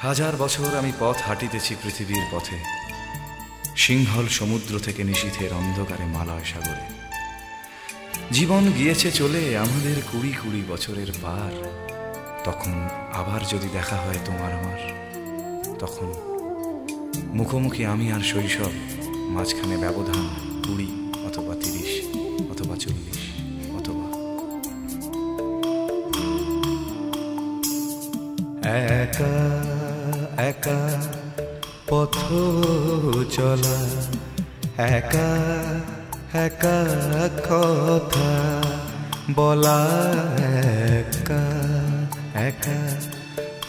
হাজার বছর আমি পথ হাঁটিতেছি পৃথিবীর পথে। সিংহল সমুদ্র থেকে নিশীথের অন্ধকারে মালয় সাগরে। জীবন গিয়েছে চলে আমাদের কুড়ি কুড়ি বছরের পার। তখন আবার যদি দেখা হয় তোমার আমার, তখন মুখোমুখি আমি আর শৈশব, মাঝখানে ব্যবধান কুড়ি অথবা তিরিশ অথবা চল্লিশ অথবা। একা একা পথ চলা, একা একা কথা বলা, একা একা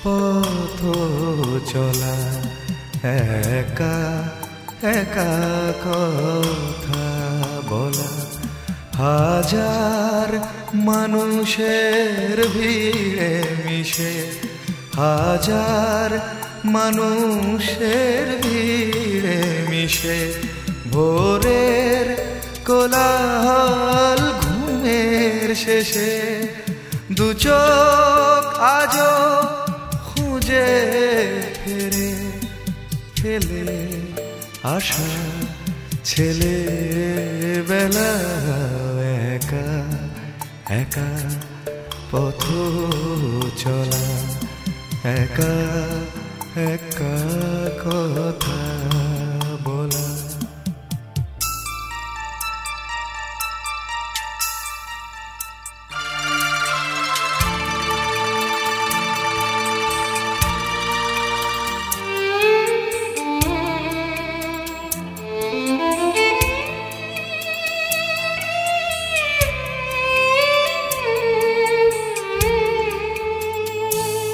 পথ চলা, একা একা কথা বলা। হাজার মানুষের ভিড়ে মিশে, হাজার মানুষের ভিড়ে মিশে ভোরের কোলাহল ঘুমের শেষে দু চোখ আজও খুঁজে ফেরে, ফেলে আশা ছেলে বেলা একা একা পথ চলা, একা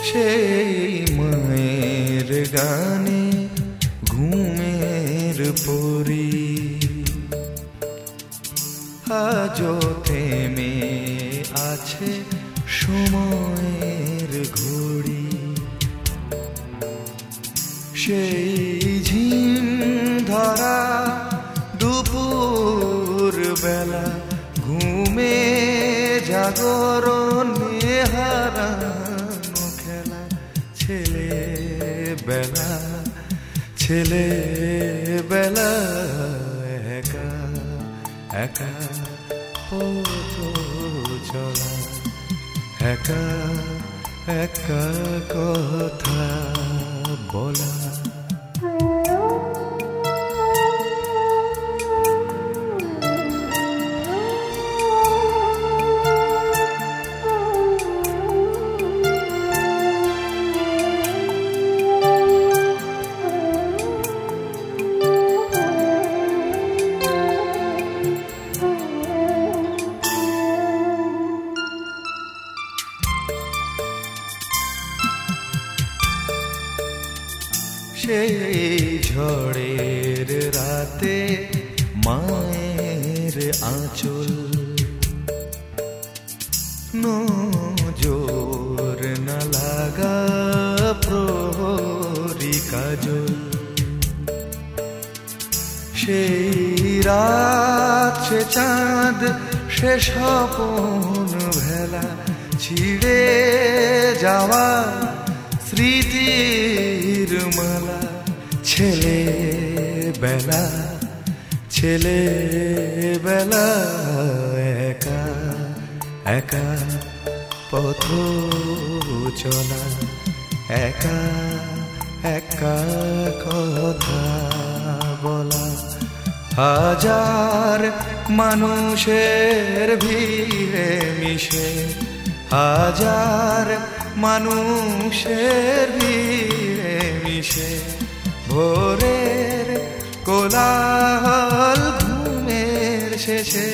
সেই গানে ঘুমের পরি। আজও থেমে আছে সময়ের ঘড়ি। সেই ঝিম ধরা দুপুর বেলা ঘুমে জাগরণে হারানো খেলা ছেলে বেলা ছেলে বেলা একা একা হতো চলা। একা একা কথা বলা। সেই ঝড়ের রাতে মায়ের আঁচল। নজোর না লাগা প্রহরী কাজল। সেই রাত, সে চাঁদ, সে স্বপন ভেলা ছিড়ে যাওয়া ছেলে বেলা ছেলে বেলা একা একা পথ চলা, একা একা কথা বলা। হাজার মানুষের ভিড়ে মিশে, হাজার মানুষের ভিড়ে মিশে। ভোরের কোলাহল ঘুমের শেষে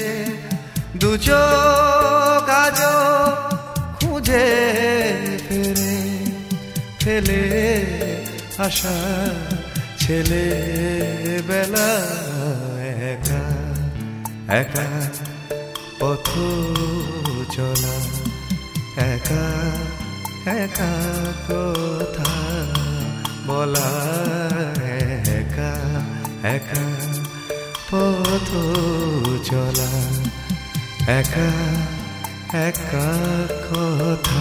দু চোখ আজও খুঁজে ফেরে, ফেলে আশা ছেলে বেলা একা একা পথ চলা, একা একা কথা বলা একা একা পথ চলা একা একা কথা